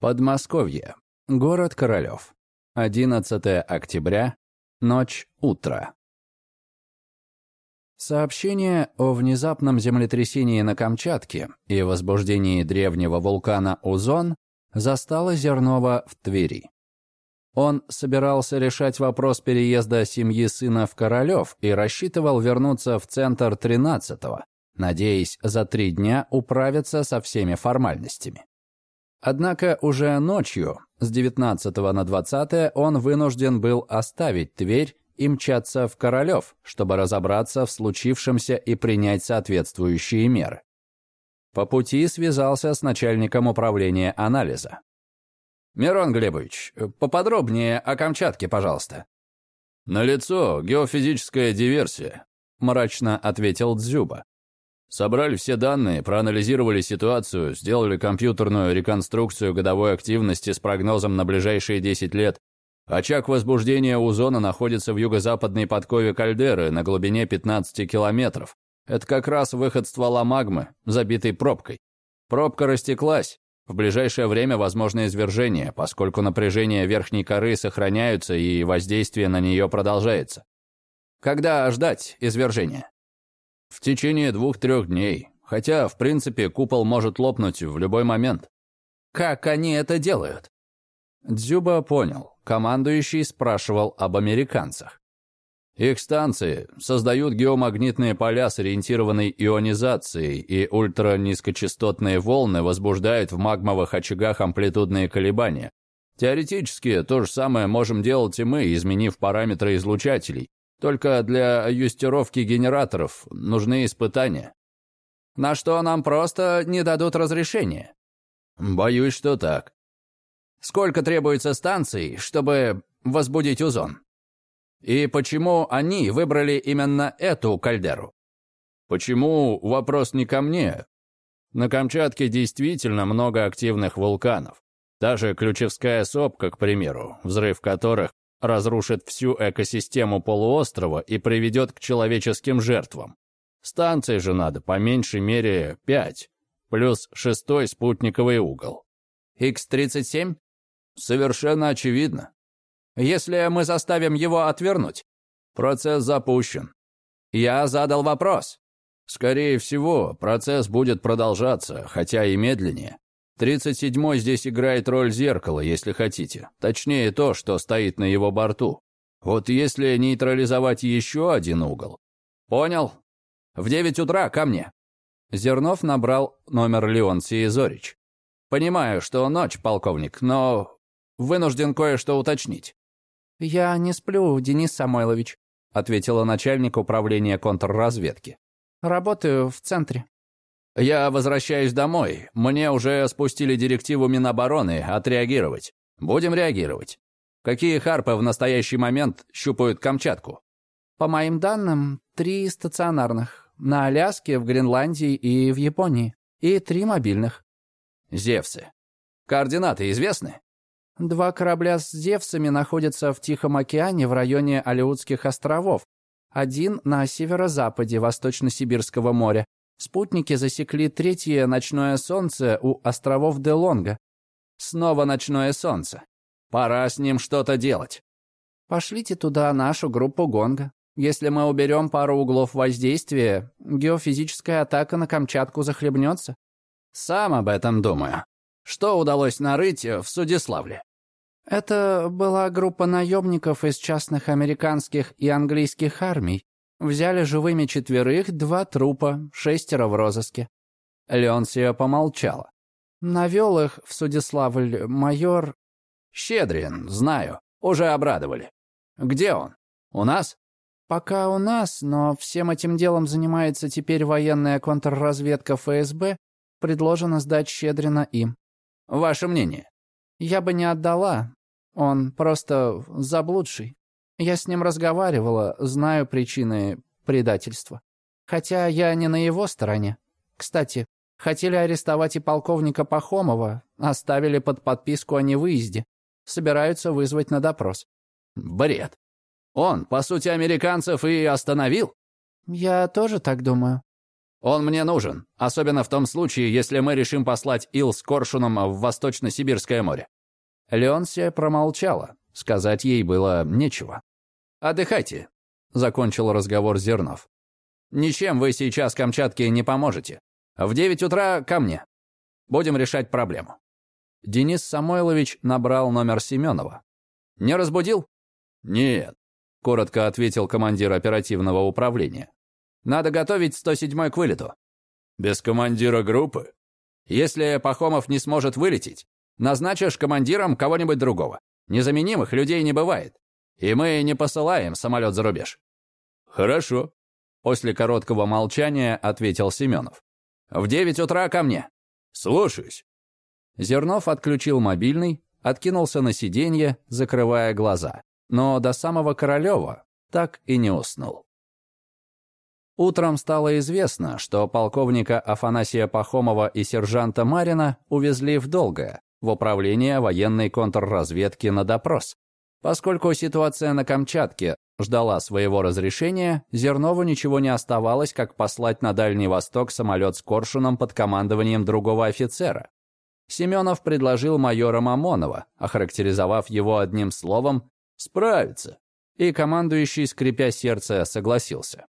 Подмосковье. Город Королев. 11 октября. Ночь, утро. Сообщение о внезапном землетрясении на Камчатке и возбуждении древнего вулкана Узон застало Зернова в Твери. Он собирался решать вопрос переезда семьи сына в Королев и рассчитывал вернуться в центр 13-го, надеясь за три дня управиться со всеми формальностями. Однако уже ночью, с 19 на 20 он вынужден был оставить Тверь и мчаться в Королев, чтобы разобраться в случившемся и принять соответствующие меры. По пути связался с начальником управления анализа. «Мирон Глебович, поподробнее о Камчатке, пожалуйста». «Налицо геофизическая диверсия», — мрачно ответил Дзюба. Собрали все данные, проанализировали ситуацию, сделали компьютерную реконструкцию годовой активности с прогнозом на ближайшие 10 лет. Очаг возбуждения у зоны находится в юго-западной подкове кальдеры на глубине 15 километров. Это как раз выход ствола магмы, забитой пробкой. Пробка растеклась. В ближайшее время возможно извержение, поскольку напряжение верхней коры сохраняются и воздействие на нее продолжается. Когда ждать извержения? В течение двух-трех дней. Хотя, в принципе, купол может лопнуть в любой момент. Как они это делают? Дзюба понял. Командующий спрашивал об американцах. Их станции создают геомагнитные поля с ориентированной ионизацией, и ультранизкочастотные волны возбуждают в магмовых очагах амплитудные колебания. Теоретически то же самое можем делать и мы, изменив параметры излучателей. Только для юстировки генераторов нужны испытания. На что нам просто не дадут разрешения. Боюсь, что так. Сколько требуется станций, чтобы возбудить узон? И почему они выбрали именно эту кальдеру? Почему, вопрос не ко мне. На Камчатке действительно много активных вулканов. Даже Ключевская сопка, к примеру, взрыв которых разрушит всю экосистему полуострова и приведет к человеческим жертвам. Станции же надо по меньшей мере пять, плюс шестой спутниковый угол. Х-37? Совершенно очевидно. Если мы заставим его отвернуть? Процесс запущен. Я задал вопрос. Скорее всего, процесс будет продолжаться, хотя и медленнее. 37-й здесь играет роль зеркала, если хотите. Точнее, то, что стоит на его борту. Вот если нейтрализовать еще один угол. Понял. В 9 утра ко мне. Зернов набрал номер Леонтии Зорич. Понимаю, что ночь, полковник, но вынужден кое-что уточнить. «Я не сплю, Денис Самойлович», — ответила начальник управления контрразведки. «Работаю в центре». «Я возвращаюсь домой. Мне уже спустили директиву Минобороны отреагировать. Будем реагировать. Какие харпы в настоящий момент щупают Камчатку?» «По моим данным, три стационарных. На Аляске, в Гренландии и в Японии. И три мобильных». «Зевсы. Координаты известны?» Два корабля с «Зевсами» находятся в Тихом океане в районе Алеутских островов. Один на северо-западе Восточно-Сибирского моря, Спутники засекли третье ночное солнце у островов Делонга. Снова ночное солнце. Пора с ним что-то делать. Пошлите туда нашу группу Гонга. Если мы уберем пару углов воздействия, геофизическая атака на Камчатку захлебнется. Сам об этом думаю. Что удалось нарыть в Судиславле? Это была группа наемников из частных американских и английских армий. Взяли живыми четверых, два трупа, шестеро в розыске. Леонсия помолчала. Навел их в Судиславль майор... Щедрин, знаю, уже обрадовали. Где он? У нас? Пока у нас, но всем этим делом занимается теперь военная контрразведка ФСБ. Предложено сдать Щедрина им. Ваше мнение? Я бы не отдала. Он просто заблудший. Я с ним разговаривала, знаю причины предательства. Хотя я не на его стороне. Кстати, хотели арестовать и полковника Пахомова, оставили под подписку о невыезде. Собираются вызвать на допрос. Бред. Он, по сути, американцев и остановил? Я тоже так думаю. Он мне нужен, особенно в том случае, если мы решим послать Ил с Коршуном в Восточно-Сибирское море». Леонсия промолчала. Сказать ей было нечего. «Отдыхайте», — закончил разговор Зернов. «Ничем вы сейчас Камчатке не поможете. В девять утра ко мне. Будем решать проблему». Денис Самойлович набрал номер Семенова. «Не разбудил?» «Нет», — коротко ответил командир оперативного управления. «Надо готовить 107-й к вылету». «Без командира группы?» «Если Пахомов не сможет вылететь, назначишь командиром кого-нибудь другого. Незаменимых людей не бывает. И мы не посылаем самолет за рубеж». «Хорошо», — после короткого молчания ответил Семенов. «В девять утра ко мне». «Слушаюсь». Зернов отключил мобильный, откинулся на сиденье, закрывая глаза. Но до самого Королева так и не уснул. Утром стало известно, что полковника Афанасия Пахомова и сержанта Марина увезли в Долгое, в управление военной контрразведки на допрос. Поскольку ситуация на Камчатке ждала своего разрешения, Зернову ничего не оставалось, как послать на Дальний Восток самолет с коршуном под командованием другого офицера. Семенов предложил майора Мамонова, охарактеризовав его одним словом «справиться», и командующий, скрипя сердце, согласился.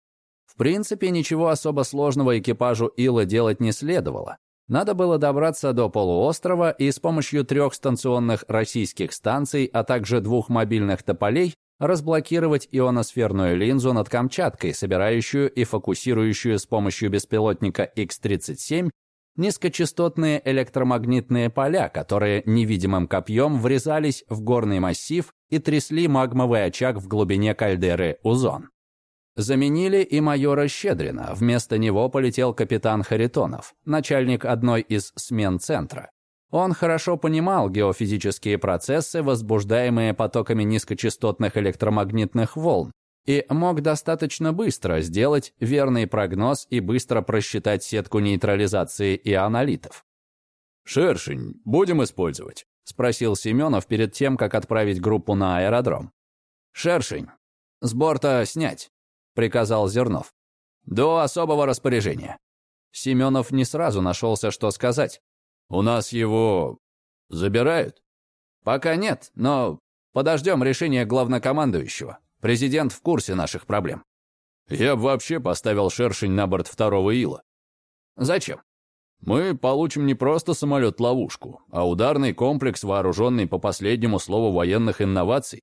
В принципе, ничего особо сложного экипажу Ила делать не следовало. Надо было добраться до полуострова и с помощью трех станционных российских станций, а также двух мобильных тополей, разблокировать ионосферную линзу над Камчаткой, собирающую и фокусирующую с помощью беспилотника X-37 низкочастотные электромагнитные поля, которые невидимым копьем врезались в горный массив и трясли магмовый очаг в глубине кальдеры Узон. Заменили и майора Щедрина, вместо него полетел капитан Харитонов, начальник одной из смен центра. Он хорошо понимал геофизические процессы, возбуждаемые потоками низкочастотных электромагнитных волн, и мог достаточно быстро сделать верный прогноз и быстро просчитать сетку нейтрализации ионолитов. «Шершень будем использовать?» — спросил Семенов перед тем, как отправить группу на аэродром. «Шершень. С борта снять», — приказал Зернов. «До особого распоряжения». Семенов не сразу нашелся, что сказать. «У нас его забирают?» «Пока нет, но подождем решения главнокомандующего. Президент в курсе наших проблем. Я бы вообще поставил шершень на борт второго ила. Зачем? Мы получим не просто самолет-ловушку, а ударный комплекс, вооруженный по последнему слову военных инноваций.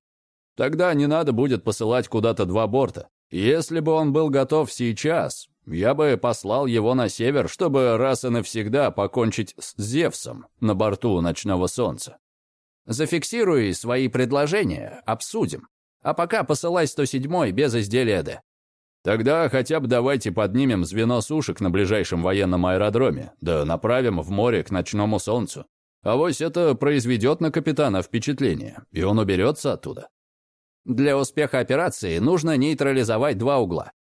Тогда не надо будет посылать куда-то два борта. Если бы он был готов сейчас, я бы послал его на север, чтобы раз и навсегда покончить с Зевсом на борту ночного солнца. Зафиксируй свои предложения, обсудим. А пока посылай 107-й без изделия Д. Тогда хотя бы давайте поднимем звено сушек на ближайшем военном аэродроме, да направим в море к ночному солнцу. А вось это произведет на капитана впечатление, и он уберется оттуда. Для успеха операции нужно нейтрализовать два угла.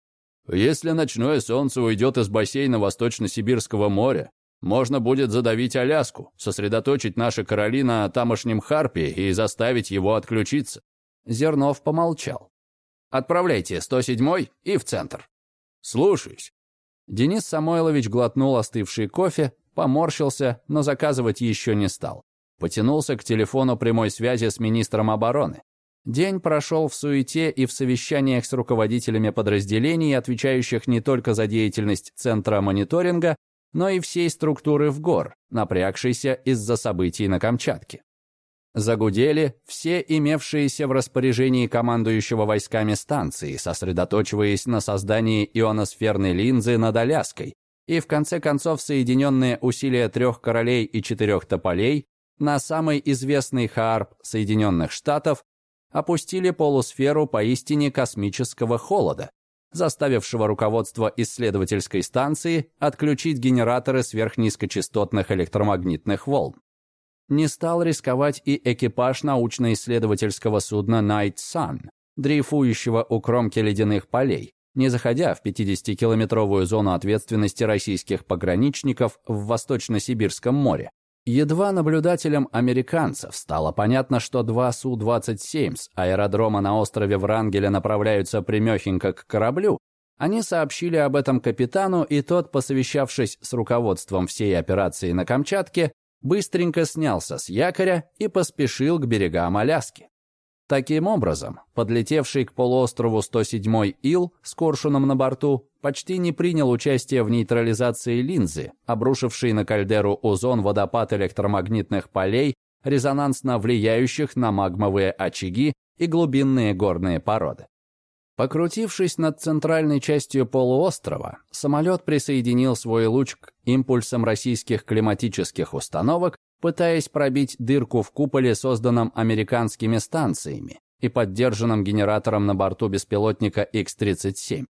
Если ночное солнце уйдет из бассейна Восточно-Сибирского моря, можно будет задавить Аляску, сосредоточить наши короли на тамошнем Харпе и заставить его отключиться. Зернов помолчал. «Отправляйте 107-й и в центр». «Слушаюсь». Денис Самойлович глотнул остывший кофе, поморщился, но заказывать еще не стал. Потянулся к телефону прямой связи с министром обороны. День прошел в суете и в совещаниях с руководителями подразделений, отвечающих не только за деятельность Центра мониторинга, но и всей структуры в ГОР, напрягшейся из-за событий на Камчатке. Загудели все имевшиеся в распоряжении командующего войсками станции, сосредоточиваясь на создании ионосферной линзы над Аляской, и в конце концов соединенные усилия трех королей и четырех тополей на самый известный Хаарп Соединенных Штатов опустили полусферу поистине космического холода, заставившего руководство исследовательской станции отключить генераторы сверхнизкочастотных электромагнитных волн не стал рисковать и экипаж научно-исследовательского судна Night Sun, дрейфующего у кромки ледяных полей, не заходя в 50-километровую зону ответственности российских пограничников в Восточно-Сибирском море. Едва наблюдателям американцев стало понятно, что два Су-27 с аэродрома на острове Врангеля направляются примехенько к кораблю, Они сообщили об этом капитану, и тот, посовещавшись с руководством всей операции на Камчатке, быстренько снялся с якоря и поспешил к берегам Аляски. Таким образом, подлетевший к полуострову 107-й Ил с коршуном на борту почти не принял участие в нейтрализации линзы, обрушившей на кальдеру озон водопад электромагнитных полей, резонансно влияющих на магмовые очаги и глубинные горные породы. Покрутившись над центральной частью полуострова, самолет присоединил свой луч к импульсам российских климатических установок, пытаясь пробить дырку в куполе, созданном американскими станциями и поддержанном генератором на борту беспилотника X-37.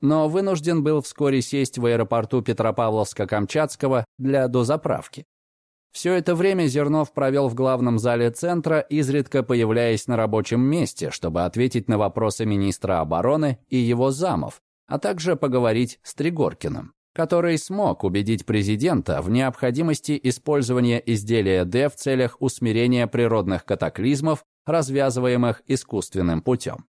Но вынужден был вскоре сесть в аэропорту Петропавловска-Камчатского для дозаправки. Все это время Зернов провел в главном зале центра, изредка появляясь на рабочем месте, чтобы ответить на вопросы министра обороны и его замов, а также поговорить с Тригоркиным, который смог убедить президента в необходимости использования изделия Д в целях усмирения природных катаклизмов, развязываемых искусственным путем.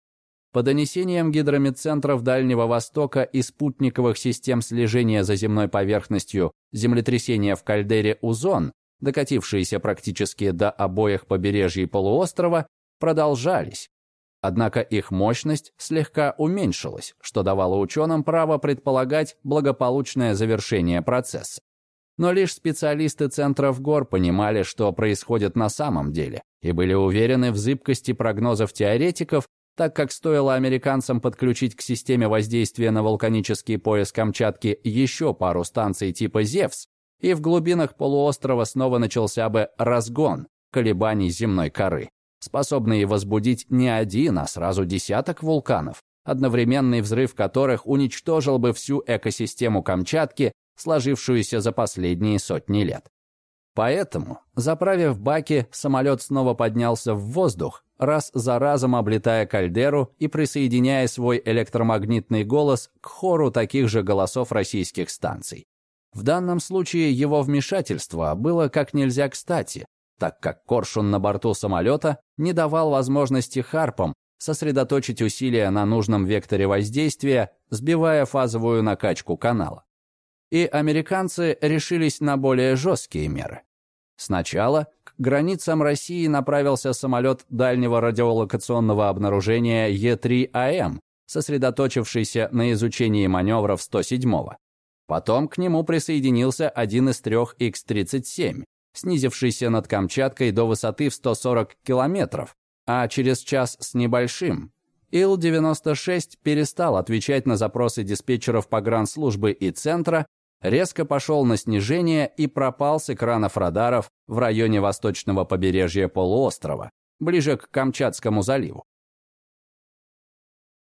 По донесениям гидрометцентров Дальнего Востока и спутниковых систем слежения за земной поверхностью землетрясения в кальдере Узон докатившиеся практически до обоих побережий полуострова, продолжались. Однако их мощность слегка уменьшилась, что давало ученым право предполагать благополучное завершение процесса. Но лишь специалисты Центров гор понимали, что происходит на самом деле, и были уверены в зыбкости прогнозов теоретиков, так как стоило американцам подключить к системе воздействия на вулканический пояс Камчатки еще пару станций типа «Зевс», и в глубинах полуострова снова начался бы разгон колебаний земной коры, способный возбудить не один, а сразу десяток вулканов, одновременный взрыв которых уничтожил бы всю экосистему Камчатки, сложившуюся за последние сотни лет. Поэтому, заправив баки, самолет снова поднялся в воздух, раз за разом облетая кальдеру и присоединяя свой электромагнитный голос к хору таких же голосов российских станций. В данном случае его вмешательство было как нельзя кстати, так как коршун на борту самолета не давал возможности харпам сосредоточить усилия на нужном векторе воздействия, сбивая фазовую накачку канала. И американцы решились на более жесткие меры. Сначала к границам России направился самолет дальнего радиолокационного обнаружения Е-3АМ, сосредоточившийся на изучении маневров 107-го. Потом к нему присоединился один из трех X-37, снизившийся над Камчаткой до высоты в 140 километров, а через час с небольшим Ил-96 перестал отвечать на запросы диспетчеров погранслужбы и центра, резко пошел на снижение и пропал с экранов радаров в районе восточного побережья полуострова, ближе к Камчатскому заливу.